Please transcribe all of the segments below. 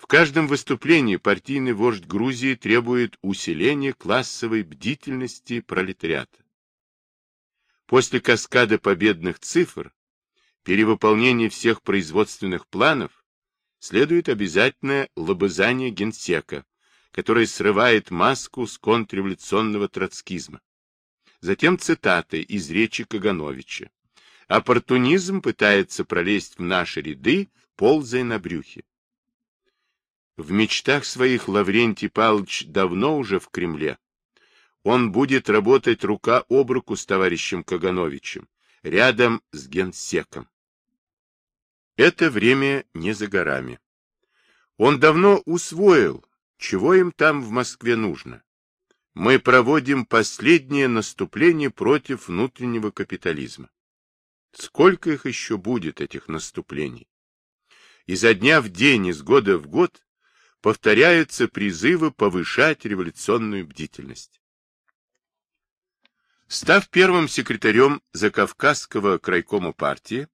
В каждом выступлении партийный вождь Грузии требует усиления классовой бдительности пролетариата. После каскада победных цифр, перевыполнения всех производственных планов, следует обязательное лобызание генсека, который срывает маску с контрреволюционного троцкизма. Затем цитаты из речи Кагановича. Оппортунизм пытается пролезть в наши ряды, ползая на брюхе. В мечтах своих Лаврентий Павлович давно уже в Кремле. Он будет работать рука об руку с товарищем Кагановичем, рядом с генсеком. Это время не за горами. Он давно усвоил, чего им там в Москве нужно. Мы проводим последнее наступление против внутреннего капитализма. Сколько их еще будет, этих наступлений? Изо дня в день, из года в год повторяются призывы повышать революционную бдительность. Став первым секретарем Закавказского крайкома партии,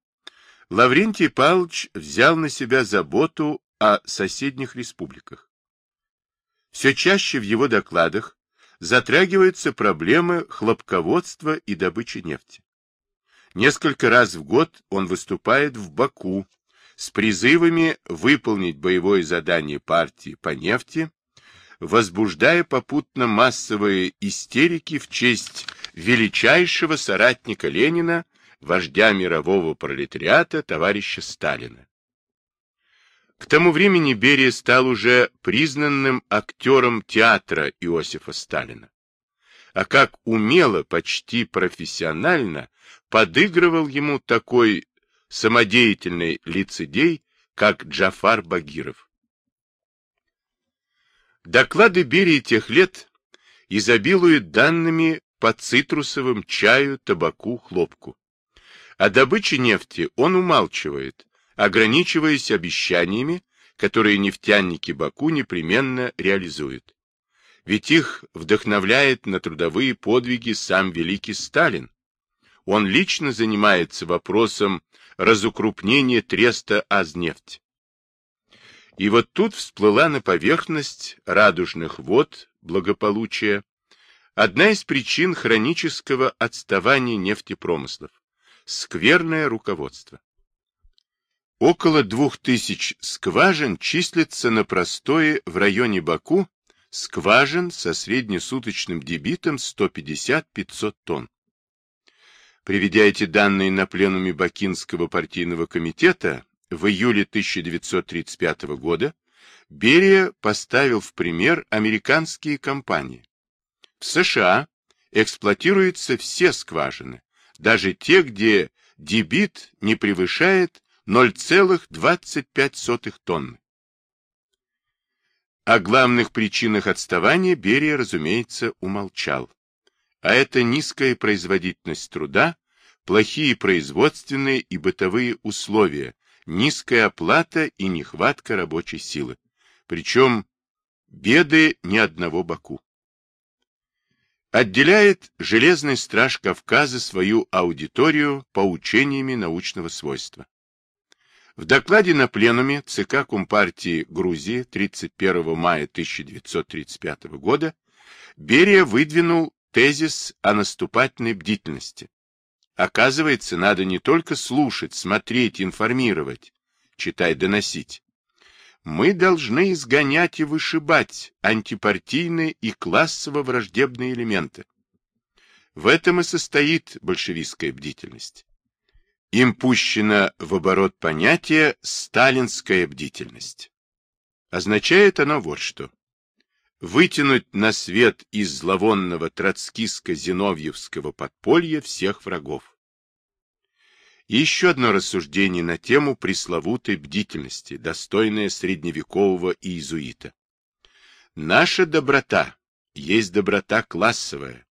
Лаврентий Павлович взял на себя заботу о соседних республиках. Все чаще в его докладах затрагиваются проблемы хлопководства и добычи нефти. Несколько раз в год он выступает в Баку с призывами выполнить боевое задание партии по нефти, возбуждая попутно массовые истерики в честь величайшего соратника Ленина, вождя мирового пролетариата, товарища Сталина. К тому времени Берия стал уже признанным актером театра Иосифа Сталина. А как умело, почти профессионально подыгрывал ему такой самодеятельный лицедей, как Джафар Багиров. Доклады Берии тех лет изобилуют данными по цитрусовым чаю, табаку, хлопку. О добыче нефти он умалчивает, ограничиваясь обещаниями, которые нефтяники Баку непременно реализуют. Ведь их вдохновляет на трудовые подвиги сам великий Сталин. Он лично занимается вопросом разукрупнение треста Азнефть. И вот тут всплыла на поверхность радужных вод благополучия одна из причин хронического отставания нефтепромыслов – скверное руководство. Около двух тысяч скважин числится на простое в районе Баку скважин со среднесуточным дебитом 150-500 тонн. Приведя эти данные на пленуме Бакинского партийного комитета в июле 1935 года, Берия поставил в пример американские компании. В США эксплуатируются все скважины, даже те, где дебит не превышает 0,25 тонны. О главных причинах отставания Берия, разумеется, умолчал а это низкая производительность труда, плохие производственные и бытовые условия, низкая оплата и нехватка рабочей силы. Причем беды ни одного Баку. Отделяет Железный страж Кавказа свою аудиторию поучениями научного свойства. В докладе на пленуме ЦК Компартии Грузии 31 мая 1935 года Берия выдвинул Тезис о наступательной бдительности. Оказывается, надо не только слушать, смотреть, информировать, читай, доносить. Мы должны изгонять и вышибать антипартийные и классово-враждебные элементы. В этом и состоит большевистская бдительность. Им пущено в оборот понятие «сталинская бдительность». Означает оно вот что вытянуть на свет из зловонного троцкистско-зиновьевского подполья всех врагов. И еще одно рассуждение на тему пресловутой бдительности, достойное средневекового иезуита. Наша доброта есть доброта классовая.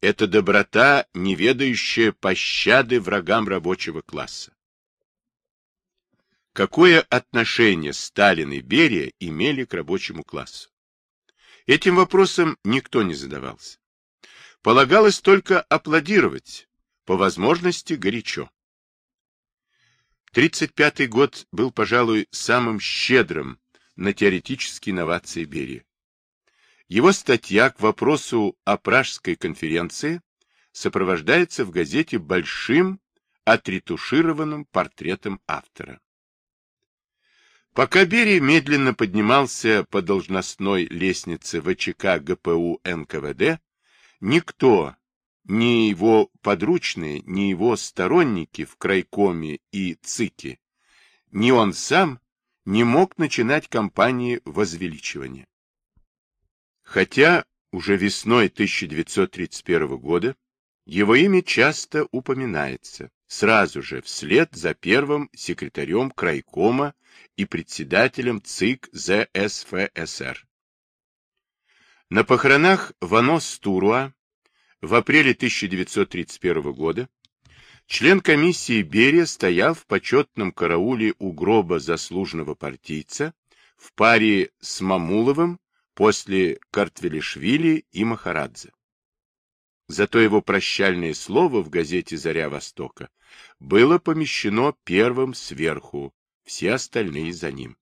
Это доброта, не ведающая пощады врагам рабочего класса. Какое отношение Сталин и Берия имели к рабочему классу? Этим вопросом никто не задавался. Полагалось только аплодировать, по возможности горячо. 35-й год был, пожалуй, самым щедрым на теоретические инновации Берии. Его статья к вопросу о Пражской конференции сопровождается в газете большим отретушированным портретом автора. Пока Берия медленно поднимался по должностной лестнице ВЧК ГПУ НКВД, никто, ни его подручные, ни его сторонники в крайкоме и ЦИКе, ни он сам не мог начинать кампании возвеличивания. Хотя уже весной 1931 года его имя часто упоминается, сразу же вслед за первым секретарем крайкома и председателем ЦИК ЗСФСР. На похоронах Вано Стуруа в апреле 1931 года член комиссии Берия стоял в почетном карауле у гроба заслуженного партийца в паре с Мамуловым после Картвелишвили и Махарадзе. Зато его прощальное слово в газете «Заря Востока» было помещено первым сверху, все остальные за ним.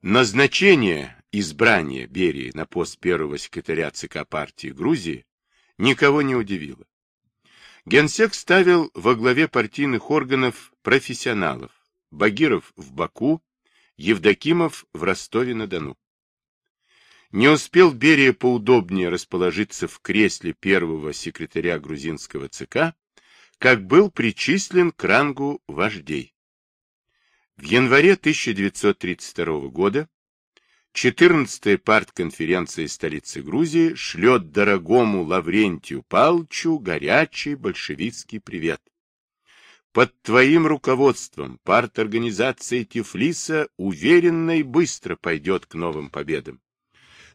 Назначение избрания Берии на пост первого секретаря ЦК партии Грузии никого не удивило. Генсек ставил во главе партийных органов профессионалов, Багиров в Баку, Евдокимов в Ростове-на-Дону. Не успел Берия поудобнее расположиться в кресле первого секретаря грузинского ЦК, как был причислен к рангу вождей. В январе 1932 года 14-я партконференция столицы Грузии шлет дорогому Лаврентию Палчу горячий большевистский привет. Под твоим руководством парторганизация Тифлиса уверенно и быстро пойдет к новым победам.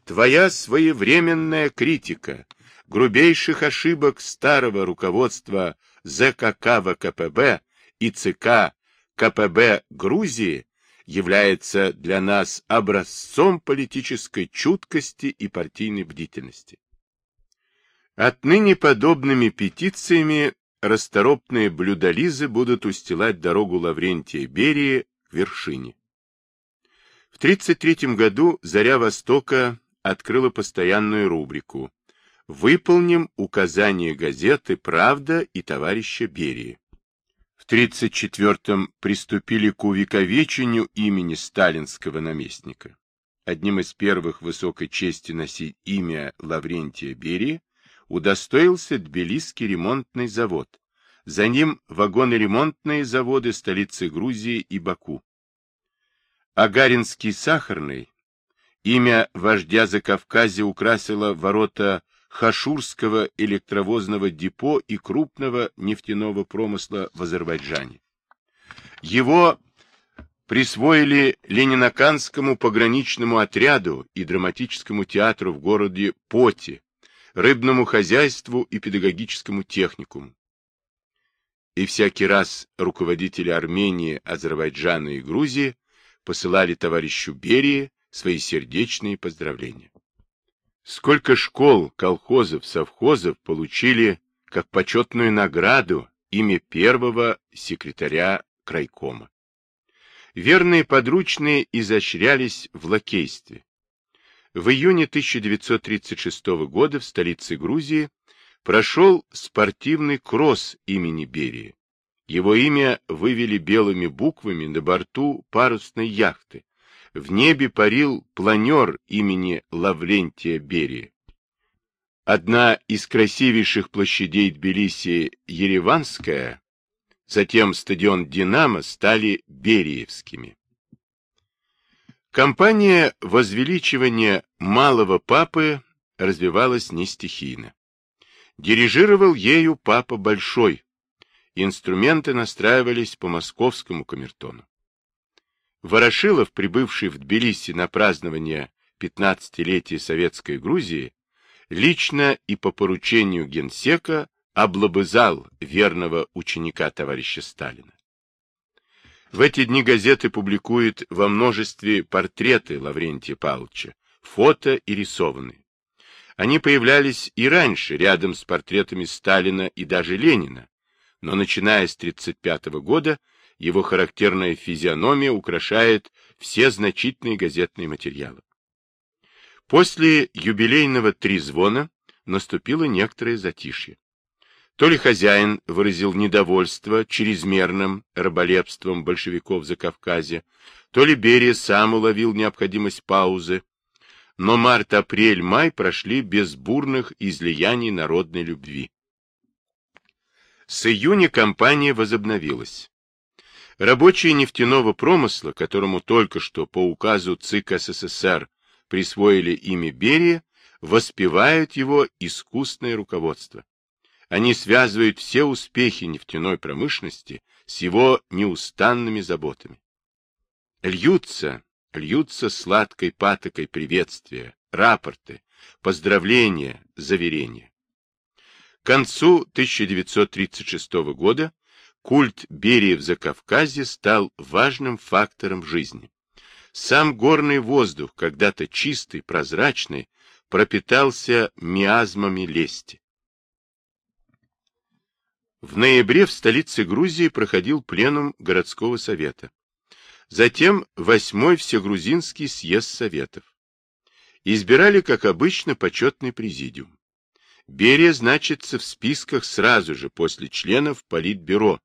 Твоя своевременная критика грубейших ошибок старого руководства ЗКК ВКПБ и ЦК КПБ Грузии является для нас образцом политической чуткости и партийной бдительности. Отныне подобными петициями расторопные блюдолизы будут устилать дорогу Лаврентия Берии к вершине. В 1933 году «Заря Востока» открыла постоянную рубрику «Выполним указания газеты «Правда» и товарища Берии». В 1934-м приступили к увековечению имени сталинского наместника. Одним из первых высокой чести носить имя Лаврентия Берии удостоился Тбилисский ремонтный завод. За ним вагоноремонтные заводы столицы Грузии и Баку. Агаринский сахарный, имя вождя Закавказья украсило ворота Хашурского электровозного депо и крупного нефтяного промысла в Азербайджане. Его присвоили Ленинаканскому пограничному отряду и драматическому театру в городе Поти, рыбному хозяйству и педагогическому техникуму. И всякий раз руководители Армении, Азербайджана и Грузии посылали товарищу Берии свои сердечные поздравления. Сколько школ, колхозов, совхозов получили как почетную награду имя первого секретаря крайкома. Верные подручные изощрялись в лакействе. В июне 1936 года в столице Грузии прошел спортивный кросс имени Берии. Его имя вывели белыми буквами на борту парусной яхты, в небе парил планер имени Лаврентия Берии. Одна из красивейших площадей Тбилиси Ереванская, затем стадион «Динамо» стали Бериевскими. Компания возвеличивания малого папы развивалась не стихийно. Дирижировал ею папа Большой. Инструменты настраивались по московскому камертону. Ворошилов, прибывший в Тбилиси на празднование 15-летия Советской Грузии, лично и по поручению генсека облобызал верного ученика товарища Сталина. В эти дни газеты публикуют во множестве портреты Лаврентия Павловича, фото и рисованные. Они появлялись и раньше, рядом с портретами Сталина и даже Ленина, но начиная с 1935 года Его характерная физиономия украшает все значительные газетные материалы. После юбилейного трезвона наступило некоторое затишье. То ли хозяин выразил недовольство чрезмерным раболепством большевиков за Кавказе, то ли Берия сам уловил необходимость паузы, но март, апрель, май прошли без бурных излияний народной любви. С июня кампания возобновилась. Рабочие нефтяного промысла, которому только что по указу ЦИК СССР присвоили имя Берия, воспевают его искусное руководство. Они связывают все успехи нефтяной промышленности с его неустанными заботами. Льются, льются сладкой патокой приветствия, рапорты, поздравления, заверения. К концу 1936 года культ Берии в Закавказье стал важным фактором жизни. Сам горный воздух, когда-то чистый, прозрачный, пропитался миазмами лести. В ноябре в столице Грузии проходил пленум городского совета. Затем восьмой всегрузинский съезд советов. Избирали, как обычно, почетный президиум. Берия значится в списках сразу же после членов Политбюро,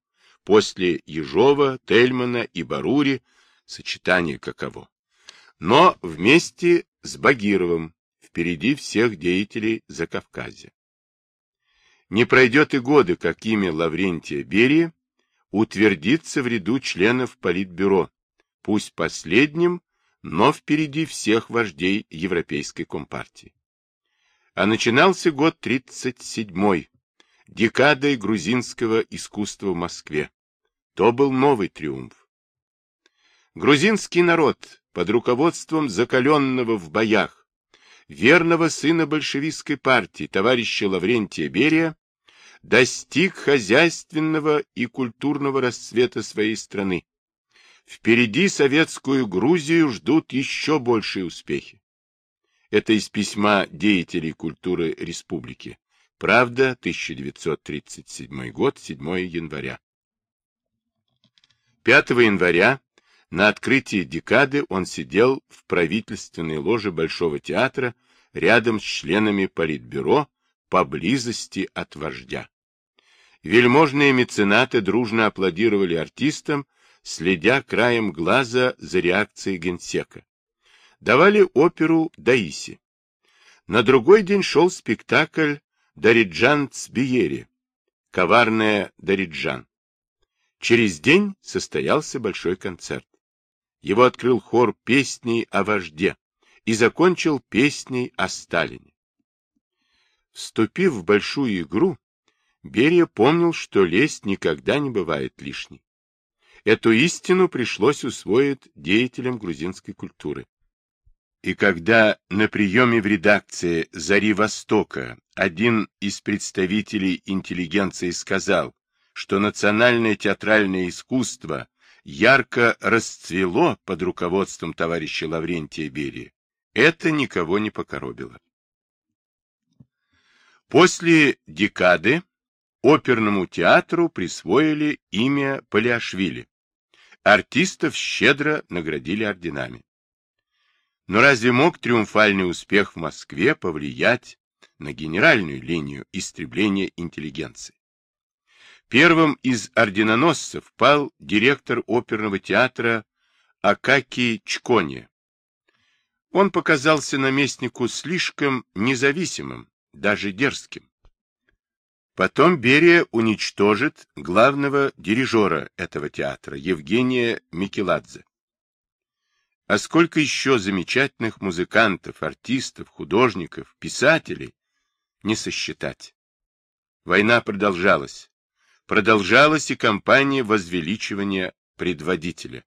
после Ежова, Тельмана и Барури, сочетание каково. Но вместе с Багировым, впереди всех деятелей Закавказья. Не пройдет и годы, как имя Лаврентия Берия утвердится в ряду членов Политбюро, пусть последним, но впереди всех вождей Европейской Компартии. А начинался год 37-й, декадой грузинского искусства в Москве. То был новый триумф. Грузинский народ под руководством закаленного в боях, верного сына большевистской партии, товарища Лаврентия Берия, достиг хозяйственного и культурного расцвета своей страны Впереди советскую Грузию ждут еще большие успехи. Это из письма деятелей культуры республики. Правда, 1937 год, 7 января. 5 января на открытии декады он сидел в правительственной ложе Большого театра рядом с членами Политбюро поблизости от вождя. Вельможные меценаты дружно аплодировали артистам, следя краем глаза за реакцией генсека. Давали оперу «Даиси». На другой день шел спектакль «Дариджан Цбиери», «Коварная Дариджан». Через день состоялся большой концерт. Его открыл хор песней о вожде и закончил песней о Сталине. Вступив в большую игру, Берия помнил, что лесть никогда не бывает лишней. Эту истину пришлось усвоить деятелям грузинской культуры. И когда на приеме в редакции «Зари Востока» один из представителей интеллигенции сказал, что национальное театральное искусство ярко расцвело под руководством товарища Лаврентия Берии, это никого не покоробило. После декады оперному театру присвоили имя Палиашвили. Артистов щедро наградили орденами. Но разве мог триумфальный успех в Москве повлиять на генеральную линию истребления интеллигенции? Первым из орденоносцев пал директор оперного театра Акаки Чкони. Он показался наместнику слишком независимым, даже дерзким. Потом Берия уничтожит главного дирижера этого театра, Евгения Микеладзе. А сколько еще замечательных музыкантов, артистов, художников, писателей не сосчитать. Война продолжалась. Продолжалась и кампания возвеличивания предводителя.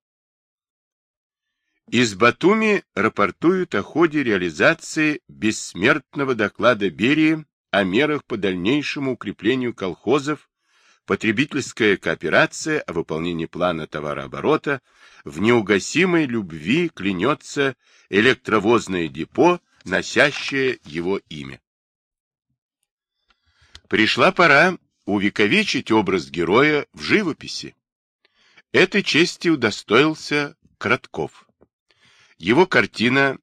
Из Батуми рапортуют о ходе реализации бессмертного доклада Берии о мерах по дальнейшему укреплению колхозов, потребительская кооперация о выполнении плана товарооборота, в неугасимой любви клянется электровозное депо, носящее его имя. Пришла пора увековечить образ героя в живописи. Этой чести удостоился Кратков. Его картина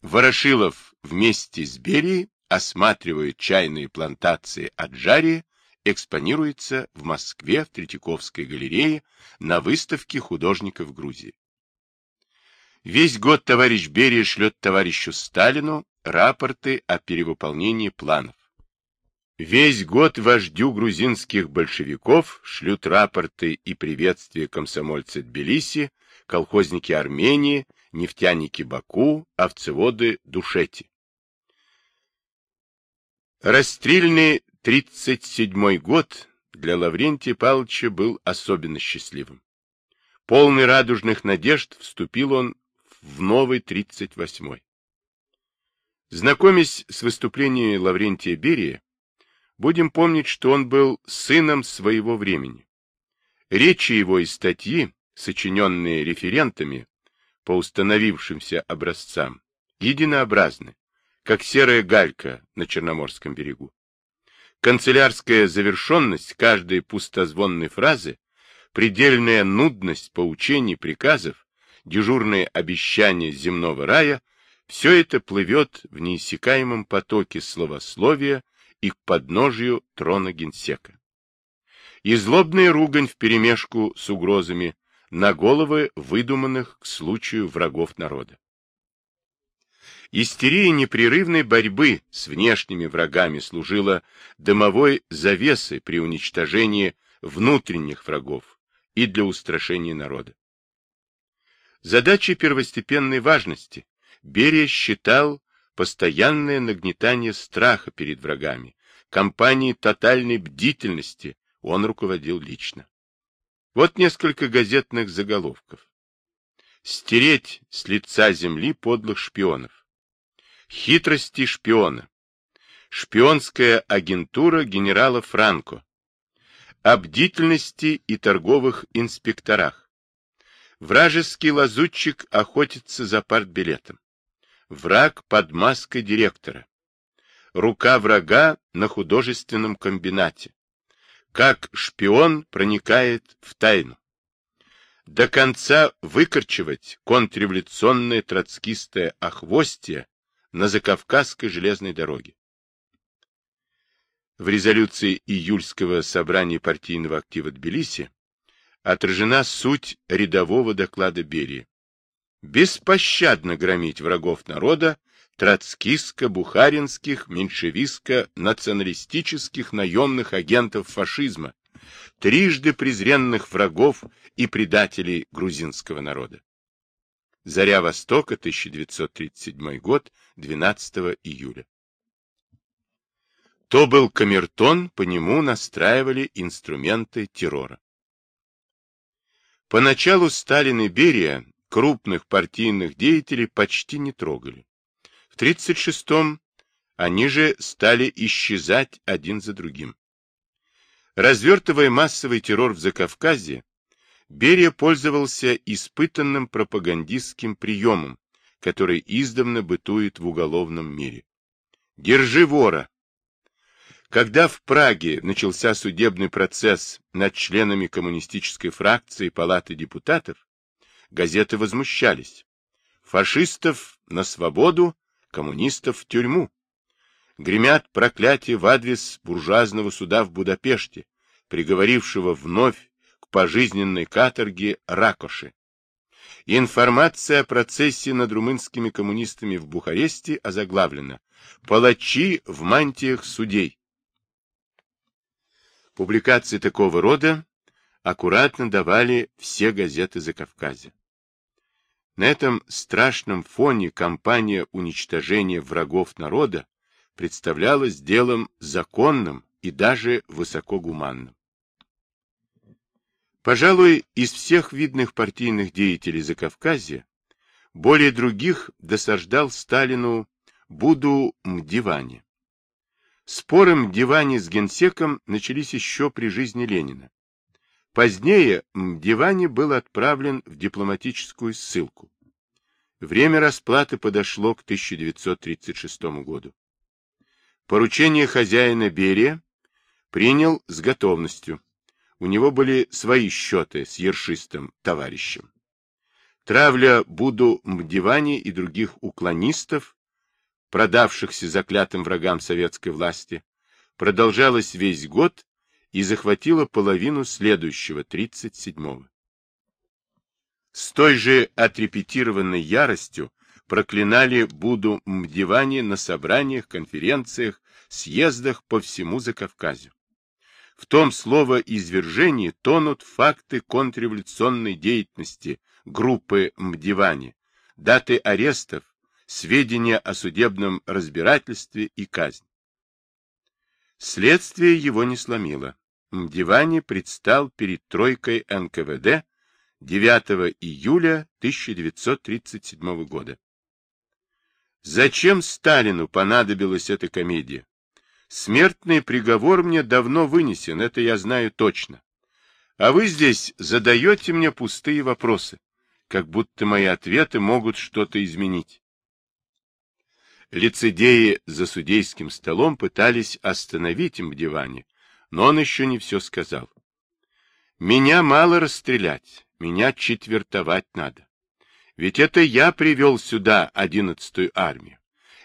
«Ворошилов вместе с Берией осматривают чайные плантации Аджарии» экспонируется в Москве в Третьяковской галерее на выставке художников Грузии. Весь год товарищ Берия шлет товарищу Сталину рапорты о перевыполнении планов. Весь год вождю грузинских большевиков шлют рапорты и приветствия комсомольцы Тбилиси, колхозники Армении, нефтяники Баку, овцеводы Душети. Расстрельный 37-й год для Лаврентия Павловича был особенно счастливым. Полный радужных надежд вступил он в новый 38-й. Знакомясь с выступлением Лаврентия Берия, будем помнить, что он был сыном своего времени. Речи его и статьи, сочиненные референтами по установившимся образцам, единообразны, как серая галька на Черноморском берегу. Канцелярская завершенность каждой пустозвонной фразы, предельная нудность поучений, приказов, дежурные обещания земного рая — все это плывет в неиссякаемом потоке словословия и к подножию трона генсека. И злобная ругань вперемешку с угрозами на головы выдуманных к случаю врагов народа. Истерия непрерывной борьбы с внешними врагами служила дымовой завесой при уничтожении внутренних врагов и для устрашения народа. Задачей первостепенной важности Берия считал постоянное нагнетание страха перед врагами, кампании тотальной бдительности он руководил лично. Вот несколько газетных заголовков. Стереть с лица земли подлых шпионов. Хитрости шпиона. Шпионская агентура генерала Франко. О бдительности и торговых инспекторах. Вражеский лазутчик охотится за партбилетом. Враг под маской директора. Рука врага на художественном комбинате. Как шпион проникает в тайну. До конца выкорчевать контрреволюционное троцкистое охвостие на Закавказской железной дороге. В резолюции июльского собрания партийного актива Тбилиси отражена суть рядового доклада Берии. Беспощадно громить врагов народа, троцкистско-бухаринских, меньшевистско-националистических наемных агентов фашизма, трижды презренных врагов и предателей грузинского народа. Заря Востока, 1937 год, 12 июля. То был камертон, по нему настраивали инструменты террора. Поначалу Сталин и Берия крупных партийных деятелей почти не трогали. В 1936-м они же стали исчезать один за другим. Развертывая массовый террор в Закавказье, Берия пользовался испытанным пропагандистским приемом, который издавна бытует в уголовном мире. «Держи вора!» Когда в Праге начался судебный процесс над членами коммунистической фракции Палаты депутатов, газеты возмущались. Фашистов на свободу, коммунистов в тюрьму. Гремят проклятия в адрес буржуазного суда в Будапеште, приговорившего вновь пожизненной каторге Ракоши. Информация о процессе над румынскими коммунистами в Бухаресте озаглавлена «Палачи в мантиях судей». Публикации такого рода аккуратно давали все газеты Закавказья. На этом страшном фоне кампания уничтожения врагов народа представлялась делом законным и даже высокогуманным. Пожалуй, из всех видных партийных деятелей Закавказья более других досаждал Сталину Буду Мдивани. Споры Мдивани с генсеком начались еще при жизни Ленина. Позднее Мдивани был отправлен в дипломатическую ссылку. Время расплаты подошло к 1936 году. Поручение хозяина Берия принял с готовностью У него были свои счеты с ершистым товарищем. Травля Буду Мдивани и других уклонистов, продавшихся заклятым врагам советской власти, продолжалась весь год и захватила половину следующего, 37-го. С той же отрепетированной яростью проклинали Буду Мдивани на собраниях, конференциях, съездах по всему Закавказью. В том слово извержении тонут факты контрреволюционной деятельности группы Мдивани, даты арестов, сведения о судебном разбирательстве и казни. Следствие его не сломило. Мдивани предстал перед тройкой НКВД 9 июля 1937 года. Зачем Сталину понадобилась эта комедия? Смертный приговор мне давно вынесен, это я знаю точно. А вы здесь задаете мне пустые вопросы, как будто мои ответы могут что-то изменить. Лицедеи за судейским столом пытались остановить им в диване, но он еще не все сказал. Меня мало расстрелять, меня четвертовать надо. Ведь это я привел сюда одиннадцатую армию.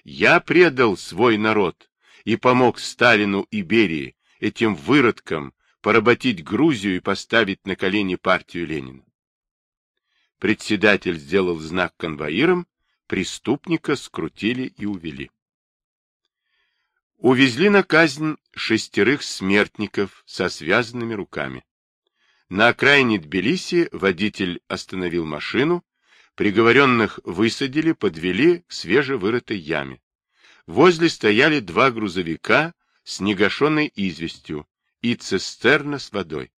Я предал свой народ, и помог Сталину и Берии, этим выродкам, поработить Грузию и поставить на колени партию Ленина. Председатель сделал знак конвоирам, преступника скрутили и увели. Увезли на казнь шестерых смертников со связанными руками. На окраине Тбилиси водитель остановил машину, приговоренных высадили, подвели к свежевырытой яме. Возле стояли два грузовика с негашенной известью и цистерна с водой.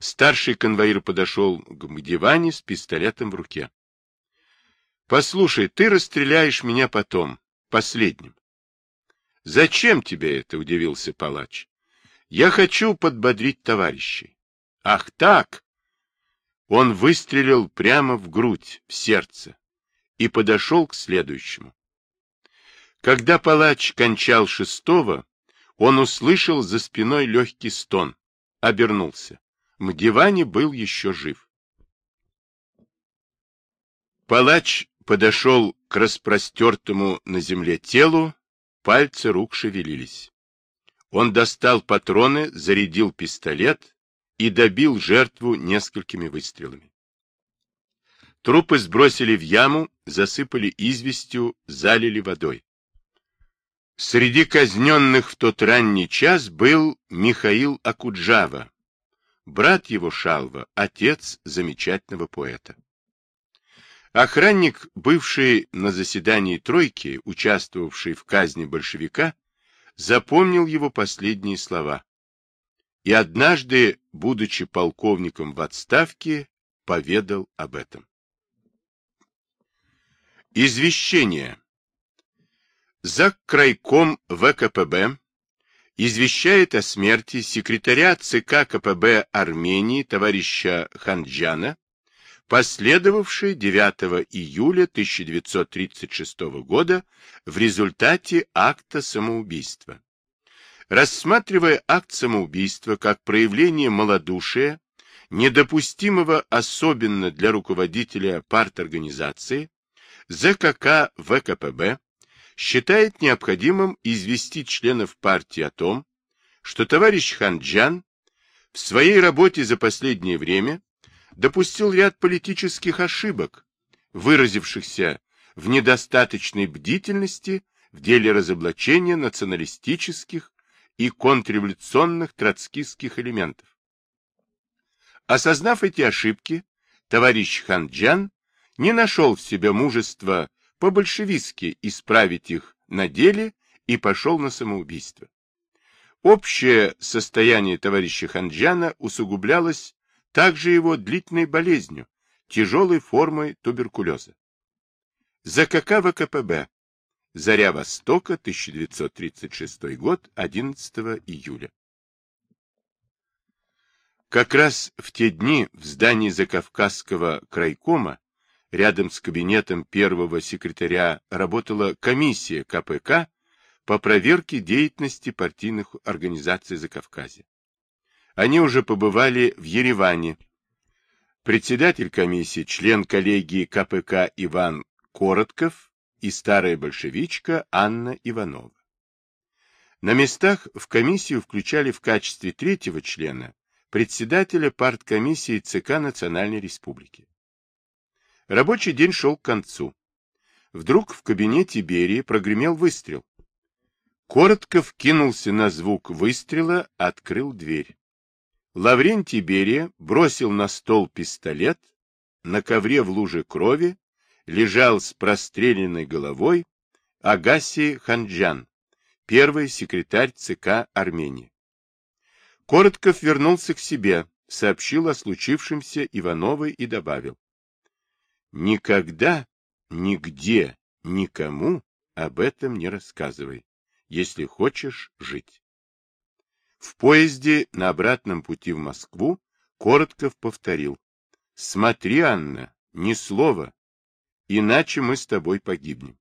Старший конвоир подошел к диване с пистолетом в руке. — Послушай, ты расстреляешь меня потом, последним. — Зачем тебе это? — удивился палач. — Я хочу подбодрить товарищей. — Ах так! Он выстрелил прямо в грудь, в сердце, и подошел к следующему. Когда палач кончал шестого, он услышал за спиной легкий стон, обернулся. Мдивани был еще жив. Палач подошел к распростертому на земле телу, пальцы рук шевелились. Он достал патроны, зарядил пистолет и добил жертву несколькими выстрелами. Трупы сбросили в яму, засыпали известью, залили водой. Среди казненных в тот ранний час был Михаил Акуджава, брат его Шалва, отец замечательного поэта. Охранник, бывший на заседании тройки, участвовавший в казни большевика, запомнил его последние слова. И однажды, будучи полковником в отставке, поведал об этом. Извещение. Заккрайком ВКПБ извещает о смерти секретаря ЦК КПБ Армении товарища Ханджана, последовавшей 9 июля 1936 года в результате акта самоубийства. Рассматривая акт самоубийства как проявление малодушия, недопустимого особенно для руководителя парторганизации, ЗКК ВКПБ считает необходимым известить членов партии о том, что товарищ Ханджан в своей работе за последнее время допустил ряд политических ошибок, выразившихся в недостаточной бдительности в деле разоблачения националистических и контрреволюционных троцкистских элементов. Осознав эти ошибки, товарищ Ханджан не нашел в себе мужества по-большевистски исправить их на деле и пошел на самоубийство. Общее состояние товарища Ханджана усугублялось также его длительной болезнью, тяжелой формой туберкулеза. ЗКК ВКПБ. Заря Востока, 1936 год, 11 июля. Как раз в те дни в здании Закавказского крайкома рядом с кабинетом первого секретаря работала комиссия КПК по проверке деятельности партийных организаций Закавказья. Они уже побывали в Ереване. Председатель комиссии, член коллегии КПК Иван Коротков и старая большевичка Анна Иванова. На местах в комиссию включали в качестве третьего члена председателя парткомиссии ЦК Национальной Республики. Рабочий день шел к концу. Вдруг в кабинете Берии прогремел выстрел. Коротков кинулся на звук выстрела, открыл дверь. Лаврентий Берия бросил на стол пистолет, на ковре в луже крови лежал с простреленной головой Агаси Ханджан, первый секретарь ЦК Армении. Коротков вернулся к себе, сообщил о случившемся Ивановой и добавил. Никогда, нигде, никому об этом не рассказывай, если хочешь жить. В поезде на обратном пути в Москву Коротков повторил. Смотри, Анна, ни слова, иначе мы с тобой погибнем.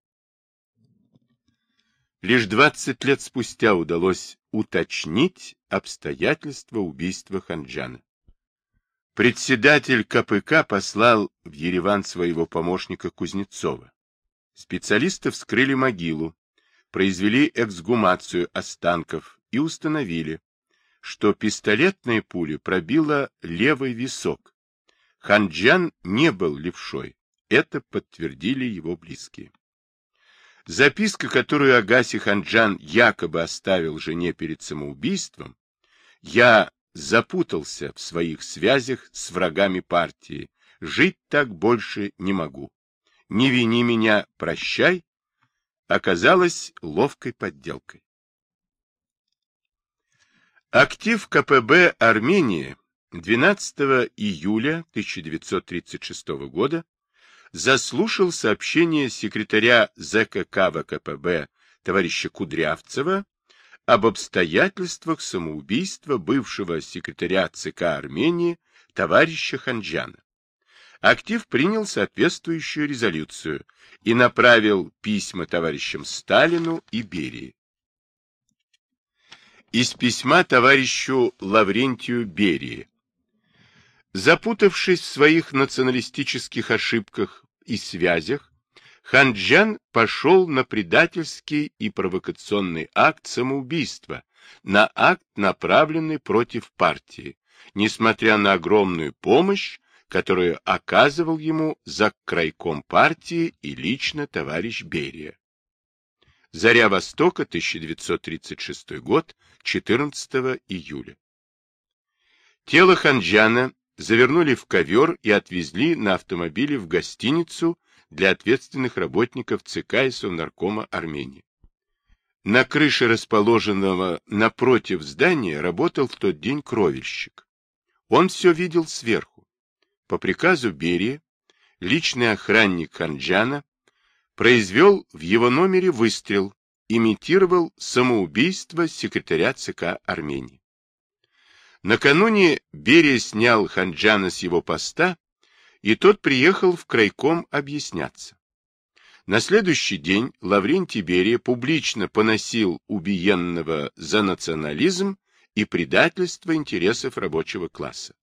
Лишь двадцать лет спустя удалось уточнить обстоятельства убийства Ханджана. Председатель КПК послал в Ереван своего помощника Кузнецова. Специалисты вскрыли могилу, произвели эксгумацию останков и установили, что пистолетная пуля пробила левый висок. Ханджан не был левшой, это подтвердили его близкие. Записка, которую Агаси Ханджан якобы оставил жене перед самоубийством, я запутался в своих связях с врагами партии, жить так больше не могу. Не вини меня, прощай, оказалась ловкой подделкой. Актив КПБ Армении 12 июля 1936 года заслушал сообщение секретаря ЗКК ВКПБ товарища Кудрявцева об обстоятельствах самоубийства бывшего секретаря ЦК Армении товарища Ханджана. Актив принял соответствующую резолюцию и направил письма товарищам Сталину и Берии. Из письма товарищу Лаврентию Берии Запутавшись в своих националистических ошибках и связях, Ханджан пошел на предательский и провокационный акт самоубийства, на акт, направленный против партии, несмотря на огромную помощь, которую оказывал ему за крайком партии и лично товарищ Берия. Заря Востока, 1936 год, 14 июля. Тело Ханджана завернули в ковер и отвезли на автомобиле в гостиницу для ответственных работников ЦК и Совнаркома Армении. На крыше расположенного напротив здания работал в тот день кровельщик. Он все видел сверху. По приказу Берии личный охранник Ханджана произвел в его номере выстрел, имитировал самоубийство секретаря ЦК Армении. Накануне Берия снял Ханджана с его поста, и тот приехал в крайком объясняться. На следующий день Лаврентий Берия публично поносил убиенного за национализм и предательство интересов рабочего класса.